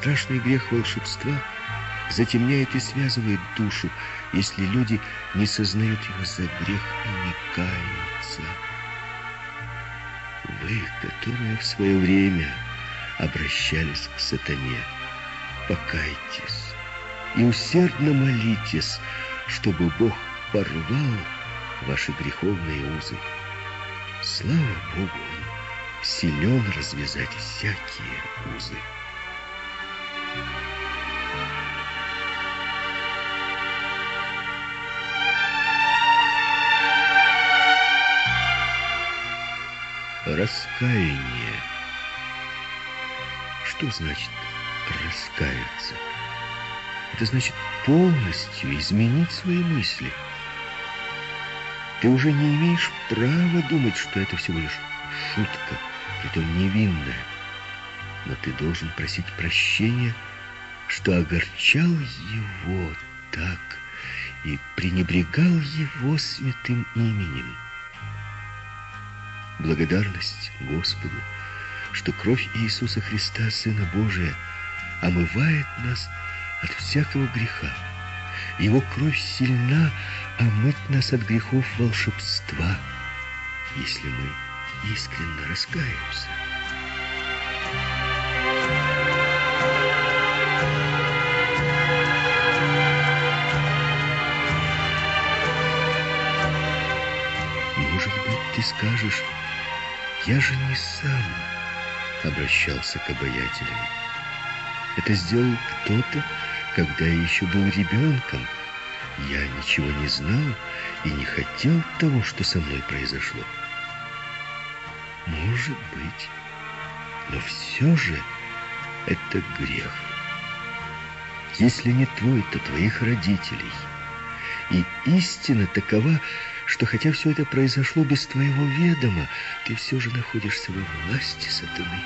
Страшный грех волшебства затемняет и связывает душу, если люди не сознают его за грех и не каются. Вы, которые в свое время обращались к сатане, покайтесь и усердно молитесь, чтобы Бог порвал ваши греховные узы. Слава Богу, Он силен развязать всякие узы. Раскаяние. Что значит раскаяться? Это значит полностью изменить свои мысли. Ты уже не имеешь права думать, что это всего лишь шутка, притом невинная. Но ты должен просить прощения, что огорчал его так и пренебрегал его святым именем. Благодарность Господу, что кровь Иисуса Христа, Сына Божия, омывает нас от всякого греха. Его кровь сильна омыть нас от грехов волшебства, если мы искренне раскаемся. Может быть, ты скажешь, я же не сам обращался к обаятелям. Это сделал кто-то, когда я еще был ребенком. Я ничего не знал и не хотел того, что со мной произошло. Может быть, но все же это грех. Если не твой, то твоих родителей. И истина такова, что хотя все это произошло без твоего ведома, ты все же находишься во власти сатаны.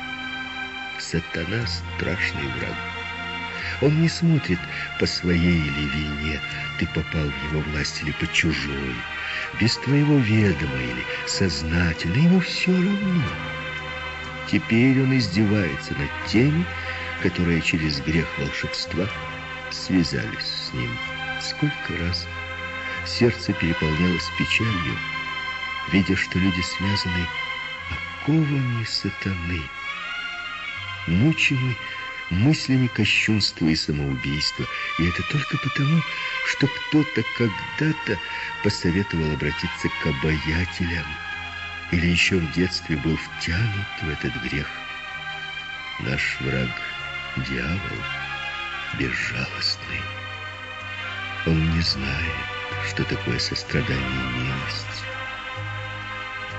Сатана — страшный враг. Он не смотрит по своей или вине, ты попал в его власть или по чужой, без твоего ведома или сознательно, ему все равно. Теперь он издевается над теми, которые через грех волшебства связались с ним. Сколько раз сердце переполнялось печалью, видя, что люди связаны оковами сатаны, мучимы мыслями кощунства и самоубийства. И это только потому, что кто-то когда-то посоветовал обратиться к обаятелям или еще в детстве был втянут в этот грех. Наш враг — дьявол, безжалостный. Он не знает, что такое сострадание и милость.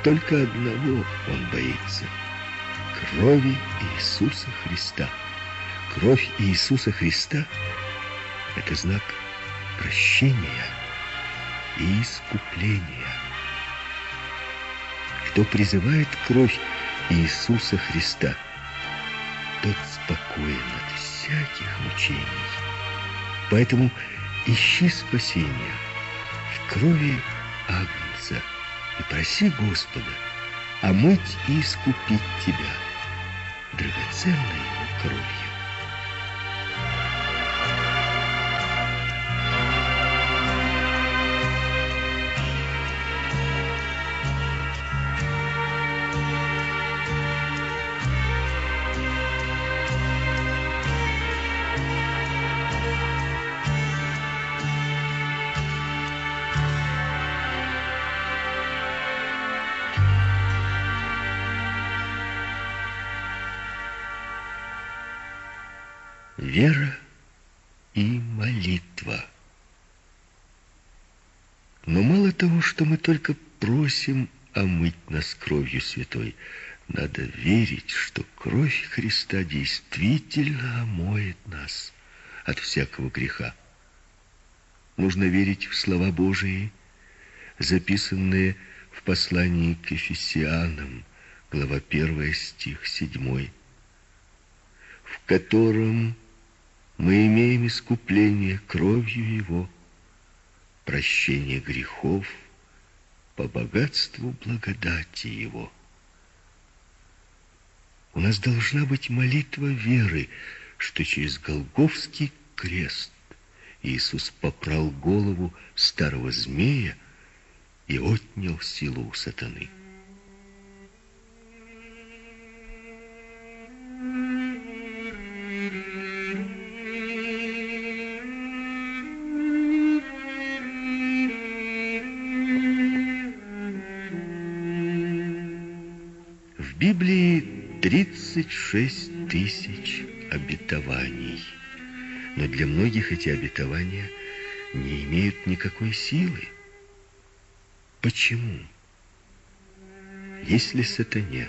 Только одного он боится — крови Иисуса Христа. Кровь Иисуса Христа — это знак прощения и искупления. Кто призывает кровь Иисуса Христа, тот спокоен от всяких мучений. Поэтому ищи спасения крови Агнца и проси Господа омыть и искупить тебя драгоценной кровью. Вера и молитва. Но мало того, что мы только просим омыть нас кровью святой, надо верить, что кровь Христа действительно омоет нас от всякого греха. Нужно верить в слова Божии, записанные в послании к Ефесянам, глава 1, стих 7, в котором мы имеем искупление кровью Его, прощение грехов по богатству благодати Его. У нас должна быть молитва веры, что через Голговский крест Иисус попрал голову старого змея и отнял силу у сатаны. 36 тысяч обетований. Но для многих эти обетования не имеют никакой силы. Почему? Если сатане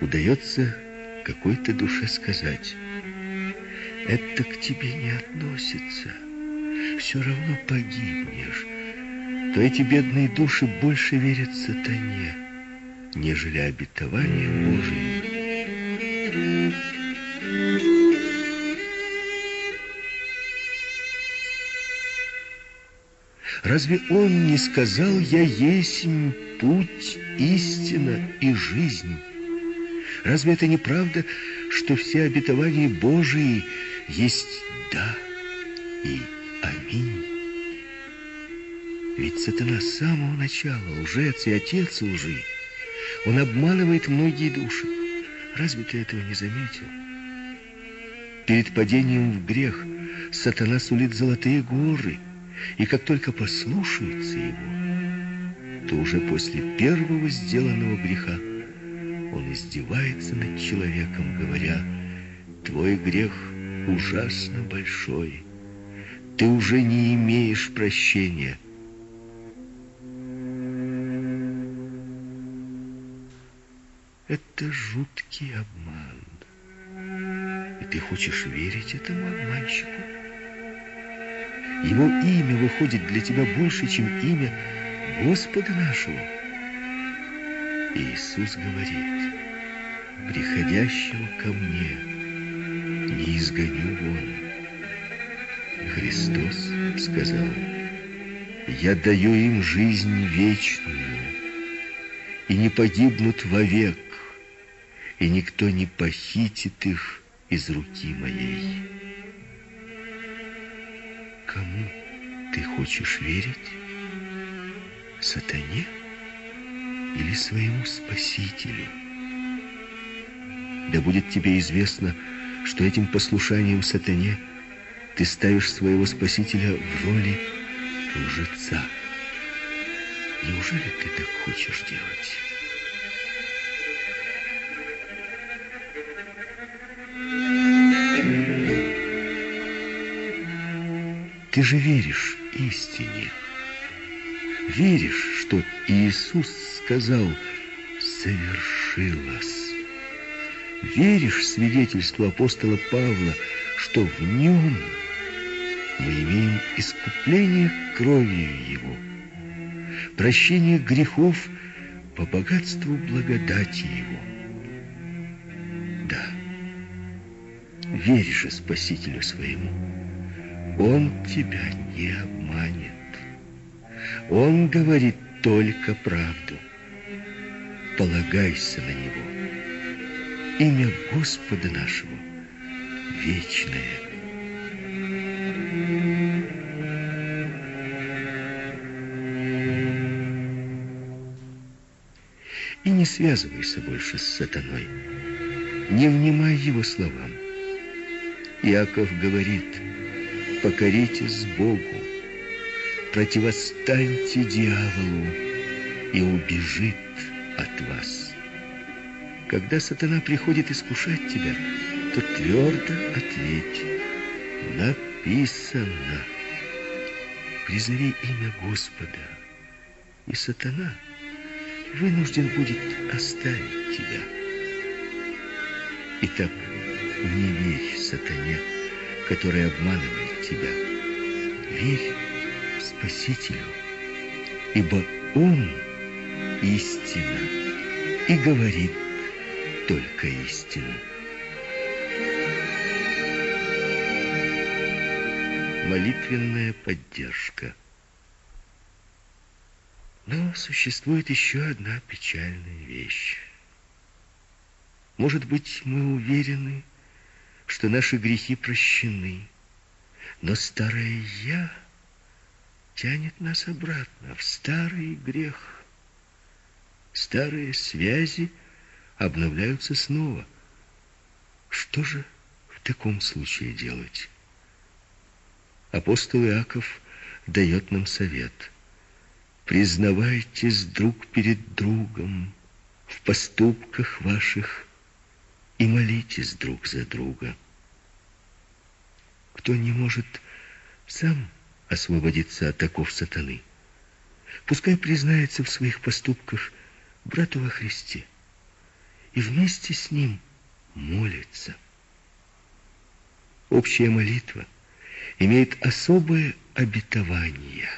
удается какой-то душе сказать, это к тебе не относится, все равно погибнешь, то эти бедные души больше верят сатане, нежели обетованию Божию. Разве он не сказал, я есть путь, истина и жизнь? Разве это не правда, что все обетования Божии есть «да» и «аминь»? Ведь сатана с самого начала лжец и отец лжи. Он обманывает многие души. Разве ты этого не заметил? Перед падением в грех сатана сулит золотые горы – и как только послушаются его, то уже после первого сделанного греха он издевается над человеком, говоря, «Твой грех ужасно большой, ты уже не имеешь прощения». Это жуткий обман. И ты хочешь верить этому обманщику? Его имя выходит для тебя больше, чем имя Господа нашего. Иисус говорит, приходящего ко мне не изгоню вон. Христос сказал, я даю им жизнь вечную, и не погибнут вовек, и никто не похитит их из руки моей. Кому ты хочешь верить? Сатане или своему Спасителю? Да будет тебе известно, что этим послушанием сатане ты ставишь своего Спасителя в роли лжеца. Неужели ты так хочешь делать? Ты же веришь истине. Веришь, что Иисус сказал «совершилось». Веришь свидетельству апостола Павла, что в нем мы имеем искупление кровью Его, прощение грехов по богатству благодати Его. Да, верь же Спасителю своему, он тебя не обманет. Он говорит только правду. Полагайся на Него. Имя Господа нашего вечное. И не связывайся больше с сатаной. Не внимай его словам. Иаков говорит – покоритесь Богу, противостаньте дьяволу, и убежит от вас. Когда сатана приходит искушать тебя, то твердо ответь, написано. Призови имя Господа, и сатана вынужден будет оставить тебя. Итак, не верь сатане, который обманывает тебя. Верь Спасителю, ибо Он истина и говорит только истину. Молитвенная поддержка. Но существует еще одна печальная вещь. Может быть, мы уверены, что наши грехи прощены, но старое «я» тянет нас обратно в старый грех. Старые связи обновляются снова. Что же в таком случае делать? Апостол Иаков дает нам совет. Признавайтесь друг перед другом в поступках ваших и молитесь друг за друга. Кто не может сам освободиться от оков сатаны, пускай признается в своих поступках брату во Христе и вместе с ним молится. Общая молитва имеет особое обетование.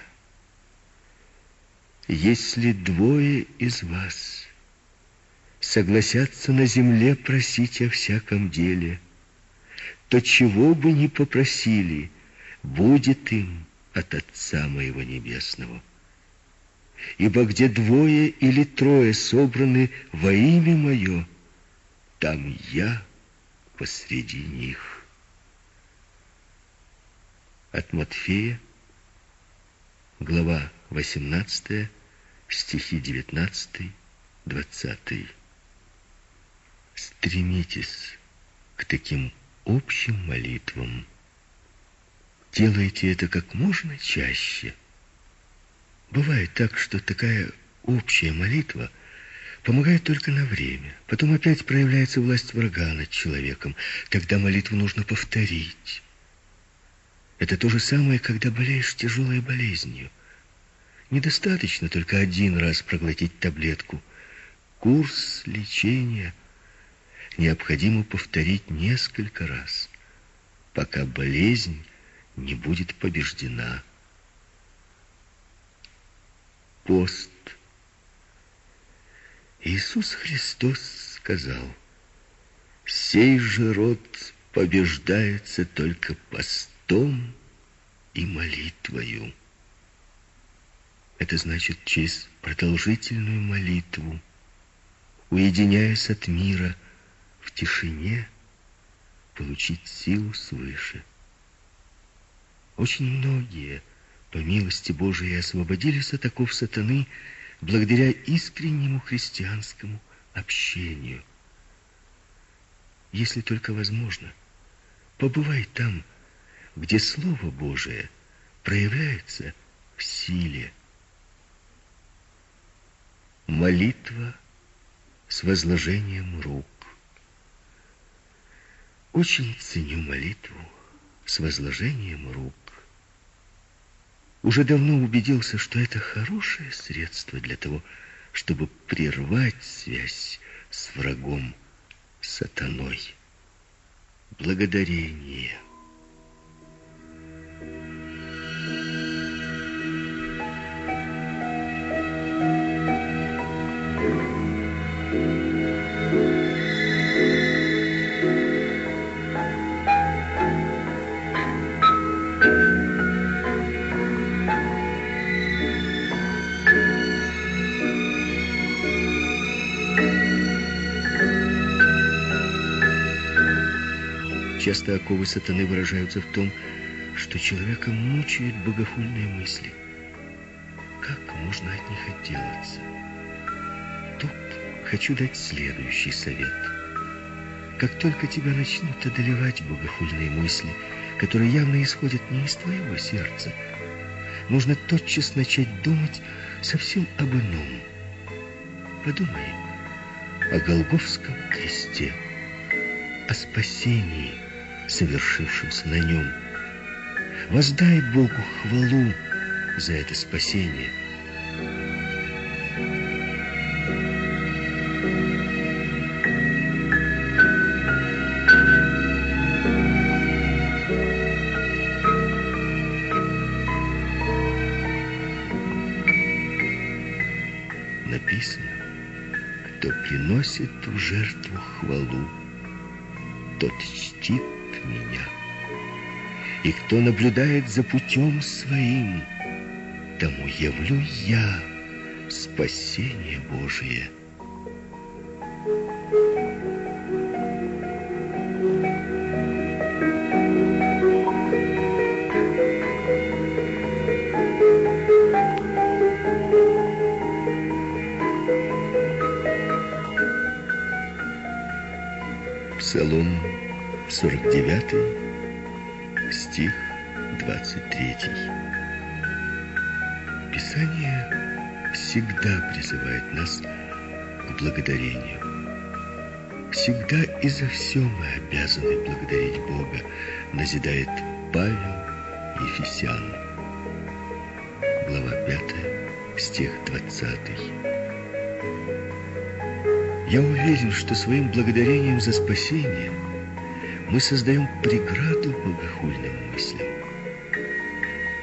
Если двое из вас согласятся на земле просить о всяком деле, то чего бы ни попросили, будет им от Отца моего Небесного. Ибо где двое или трое собраны во имя мое, там я посреди них. От Матфея, глава 18, стихи 19, 20. Стремитесь к таким общим молитвам. Делайте это как можно чаще. Бывает так, что такая общая молитва помогает только на время. Потом опять проявляется власть врага над человеком. Тогда молитву нужно повторить. Это то же самое, когда болеешь тяжелой болезнью. Недостаточно только один раз проглотить таблетку. Курс лечения необходимо повторить несколько раз, пока болезнь не будет побеждена. Пост. Иисус Христос сказал, «Сей же род побеждается только постом и молитвою». Это значит через продолжительную молитву, уединяясь от мира в тишине, получить силу свыше. Очень многие, по милости Божией, освободились от оков сатаны благодаря искреннему христианскому общению. Если только возможно, побывай там, где Слово Божие проявляется в силе. Молитва с возложением рук. Очень ценю молитву с возложением рук уже давно убедился, что это хорошее средство для того, чтобы прервать связь с врагом, сатаной. Благодарение. Часто оковы сатаны выражаются в том, что человека мучают богохульные мысли. Как можно от них отделаться? Тут хочу дать следующий совет. Как только тебя начнут одолевать богохульные мысли, которые явно исходят не из твоего сердца, нужно тотчас начать думать совсем об ином. Подумай о Голговском кресте, о спасении, совершившимся на нем. Воздай Богу хвалу за это спасение. Написано, кто приносит в жертву хвалу, тот чтит меня. И кто наблюдает за путем своим, тому явлю я спасение Божие. 49, стих 23. Писание всегда призывает нас к благодарению. Всегда и за все мы обязаны благодарить Бога, назидает Павел Ефесян. Глава 5, стих 20. Я уверен, что своим благодарением за спасение мы создаем преграду богохульным мыслям.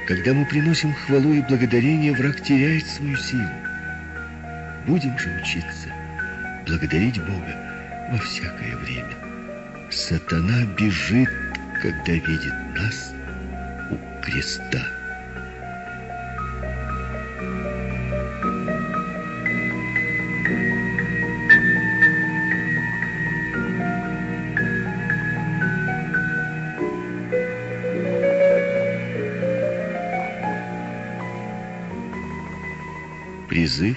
Когда мы приносим хвалу и благодарение, враг теряет свою силу. Будем же учиться благодарить Бога во всякое время. Сатана бежит, когда видит нас у креста. Призыв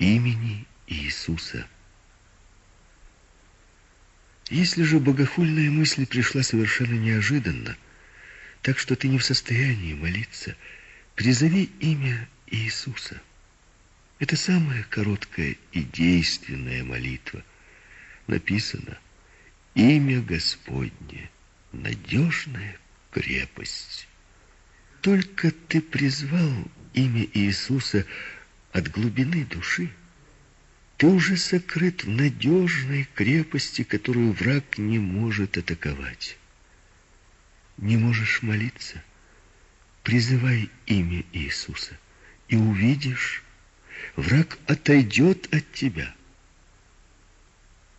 имени Иисуса. Если же богохульная мысль пришла совершенно неожиданно, так что ты не в состоянии молиться, призови имя Иисуса. Это самая короткая и действенная молитва. Написано «Имя Господне, надежная крепость». Только ты призвал имя Иисуса – от глубины души, ты уже сокрыт в надежной крепости, которую враг не может атаковать. Не можешь молиться? Призывай имя Иисуса, и увидишь, враг отойдет от тебя.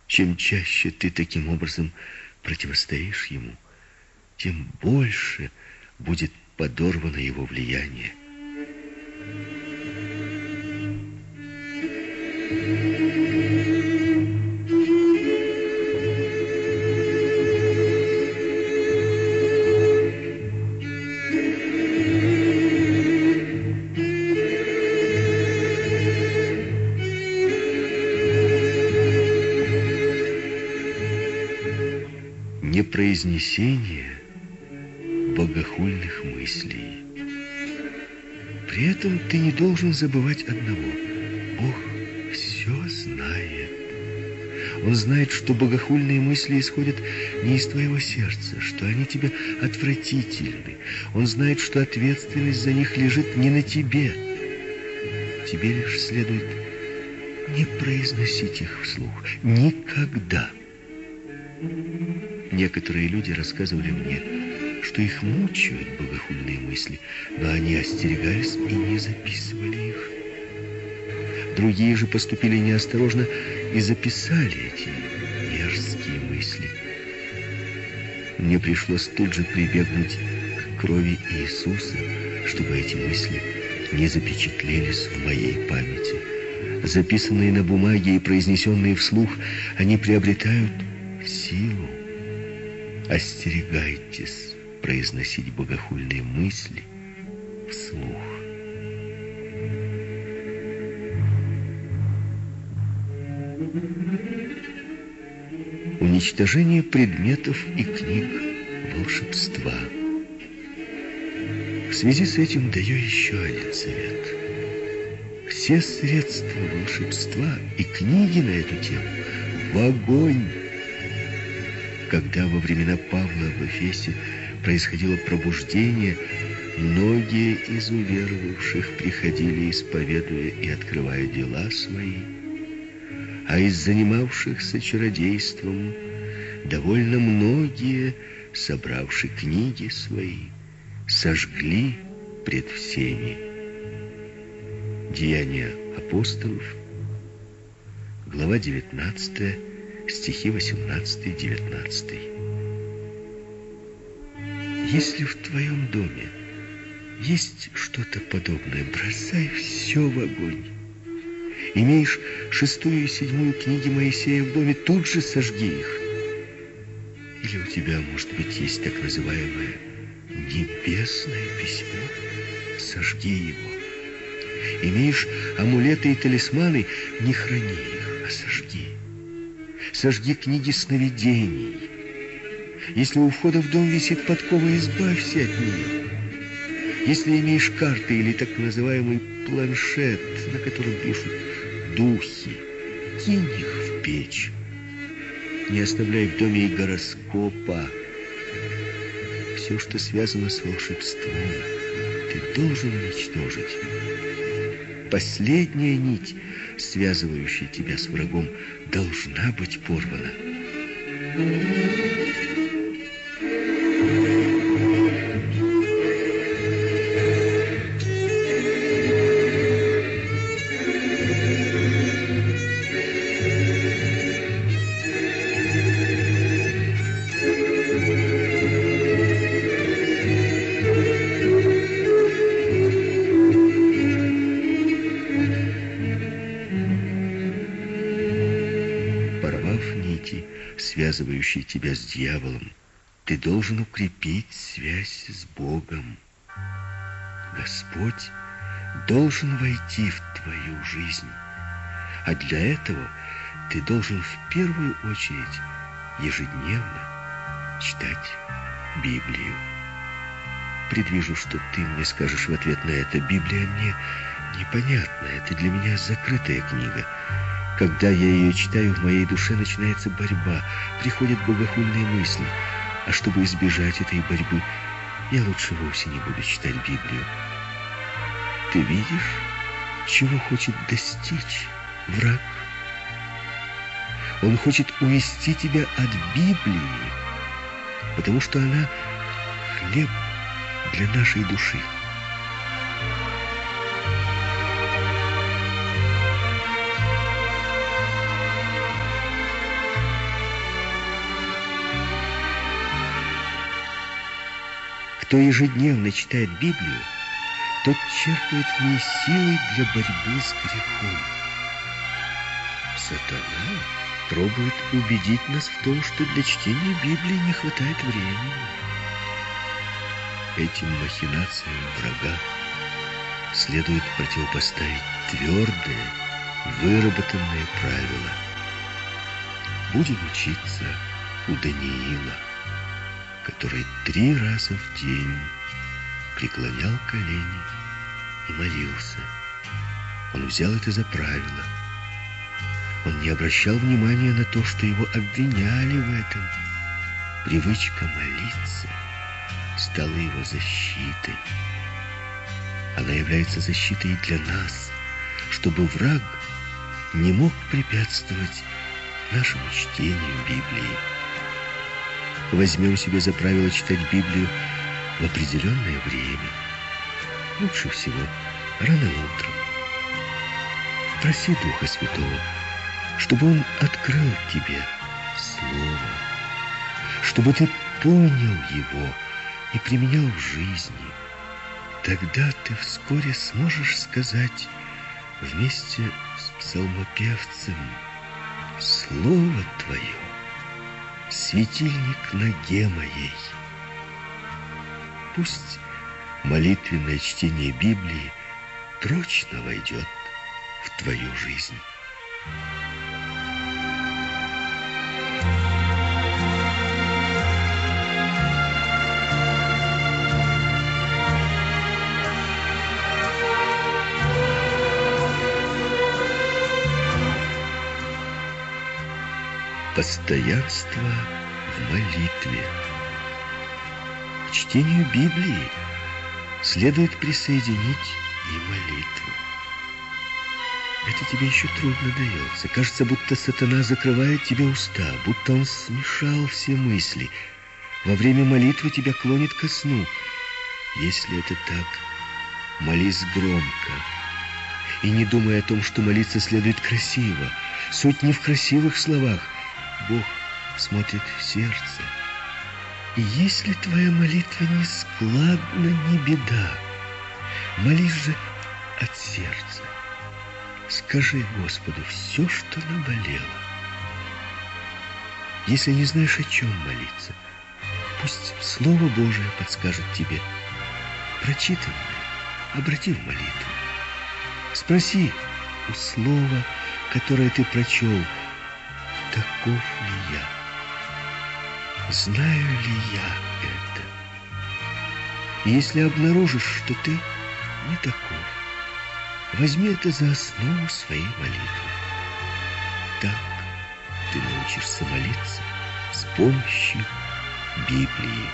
Чем чаще ты таким образом противостоишь ему, тем больше будет подорвано его влияние. Непроизнесение богохульных мыслей. При этом ты не должен забывать одного. Он знает, что богохульные мысли исходят не из твоего сердца, что они тебе отвратительны. Он знает, что ответственность за них лежит не на тебе. Тебе лишь следует не произносить их вслух. Никогда. Некоторые люди рассказывали мне, что их мучают богохульные мысли, но они остерегались и не записывали их. Другие же поступили неосторожно и записали эти мерзкие мысли. Мне пришлось тут же прибегнуть к крови Иисуса, чтобы эти мысли не запечатлелись в моей памяти. Записанные на бумаге и произнесенные вслух, они приобретают силу. Остерегайтесь произносить богохульные мысли вслух. Уничтожение предметов и книг волшебства. В связи с этим даю еще один совет. Все средства волшебства и книги на эту тему в огонь. Когда во времена Павла в Эфесе происходило пробуждение, многие из уверовавших приходили, исповедуя и открывая дела свои, а из занимавшихся чародейством довольно многие, собравши книги свои, сожгли пред всеми. Деяния апостолов, глава 19, стихи 18-19. Если в твоем доме есть что-то подобное, бросай все в огонь. Имеешь шестую и седьмую книги Моисея в доме, тут же сожги их. Или у тебя, может быть, есть так называемое небесное письмо? Сожги его. Имеешь амулеты и талисманы, не храни их, а сожги. сожги книги сновидений. Если у входа в дом висит подкова, избавься от нее. Если имеешь карты или так называемый планшет, на котором пишут духи, кинь их в печь. Не оставляй в доме и гороскопа. Все, что связано с волшебством, ты должен уничтожить. Последняя нить, связывающая тебя с врагом, должна быть порвана. Связывающий тебя с дьяволом, ты должен укрепить связь с Богом. Господь должен войти в твою жизнь, а для этого ты должен в первую очередь ежедневно читать Библию. Предвижу, что ты мне скажешь в ответ на это. Библия мне непонятна, это для меня закрытая книга. Когда я ее читаю, в моей душе начинается борьба, приходят богохульные мысли. А чтобы избежать этой борьбы, я лучше вовсе не буду читать Библию. Ты видишь, чего хочет достичь враг? Он хочет увести тебя от Библии, потому что она хлеб для нашей души. Кто ежедневно читает Библию, тот черпает в ней силы для борьбы с грехом. Сатана пробует убедить нас в том, что для чтения Библии не хватает времени. Этим махинациям врага следует противопоставить твердые, выработанные правила. Будем учиться у Даниила который три раза в день преклонял колени и молился. Он взял это за правило. Он не обращал внимания на то, что его обвиняли в этом. Привычка молиться стала его защитой. Она является защитой для нас, чтобы враг не мог препятствовать нашему чтению Библии возьмем себе за правило читать Библию в определенное время. Лучше всего рано утром. Проси Духа Святого, чтобы Он открыл тебе Слово, чтобы ты понял его и применял в жизни. Тогда ты вскоре сможешь сказать вместе с псалмопевцем «Слово Твое светильник ноге моей. Пусть молитвенное чтение Библии прочно войдет в твою жизнь. Постоянство в молитве. К чтению Библии следует присоединить и молитву. Это тебе еще трудно дается. Кажется, будто сатана закрывает тебе уста, будто он смешал все мысли. Во время молитвы тебя клонит ко сну. Если это так, молись громко. И не думай о том, что молиться следует красиво. Суть не в красивых словах – Бог смотрит в сердце. И если твоя молитва не складна, не беда. Молись же от сердца. Скажи Господу все, что наболело. Если не знаешь, о чем молиться, пусть Слово Божие подскажет тебе. Прочитанное обрати в молитву. Спроси у слова, которое ты прочел, таков ли я? Знаю ли я это? Если обнаружишь, что ты не таков, возьми это за основу своей молитвы. Так ты научишься молиться с помощью Библии.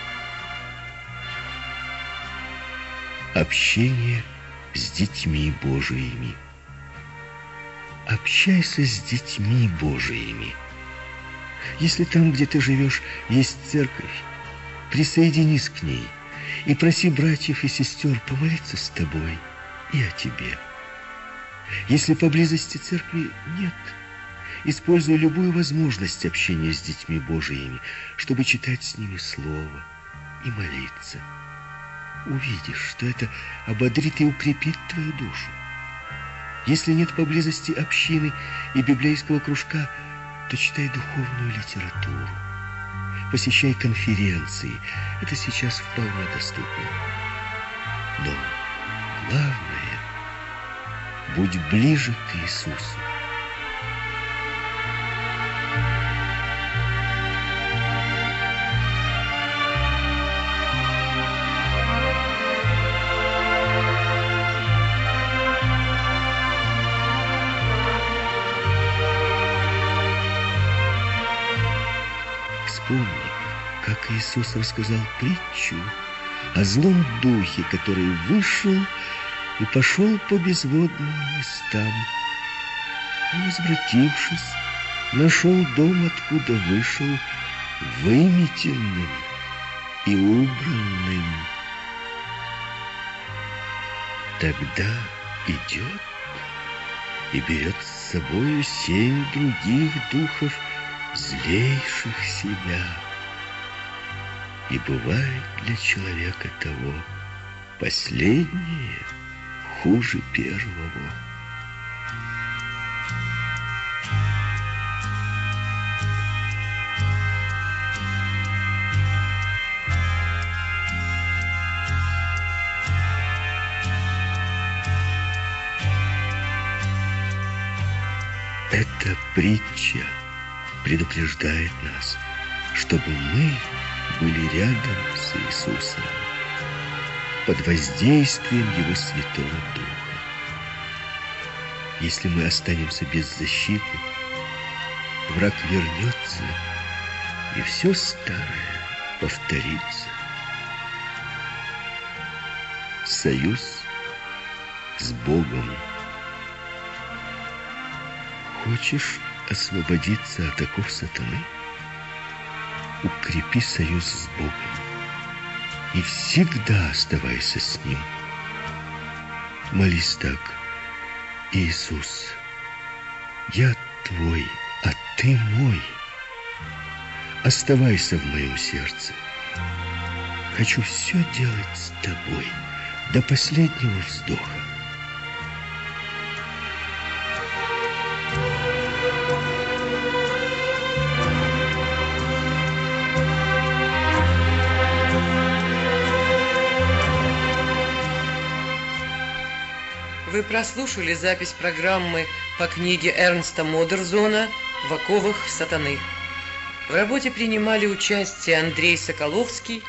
Общение с детьми Божиими. Общайся с детьми Божиими. Если там, где ты живешь, есть церковь, присоединись к ней и проси братьев и сестер помолиться с тобой и о тебе. Если поблизости церкви нет, используй любую возможность общения с детьми Божиими, чтобы читать с ними Слово и молиться увидишь, что это ободрит и укрепит твою душу. Если нет поблизости общины и библейского кружка, то читай духовную литературу. Посещай конференции. Это сейчас вполне доступно. Но главное, будь ближе к Иисусу. Иисус рассказал притчу о злом духе, который вышел и пошел по безводным местам. И, возвратившись, нашел дом, откуда вышел, выметенным и убранным. Тогда идет и берет с собою семь других духов, злейших себя. И бывает для человека того последнее хуже первого. Это притча предупреждает нас, чтобы мы были рядом с Иисусом, под воздействием Его Святого Духа. Если мы останемся без защиты, враг вернется, и все старое повторится. Союз с Богом. Хочешь освободиться от оков сатаны, укрепи союз с Богом и всегда оставайся с Ним. Молись так, Иисус, я Твой, а Ты мой. Оставайся в моем сердце. Хочу все делать с Тобой до последнего вздоха. Вы прослушали запись программы по книге Эрнста Модерзона «В оковах сатаны». В работе принимали участие Андрей Соколовский,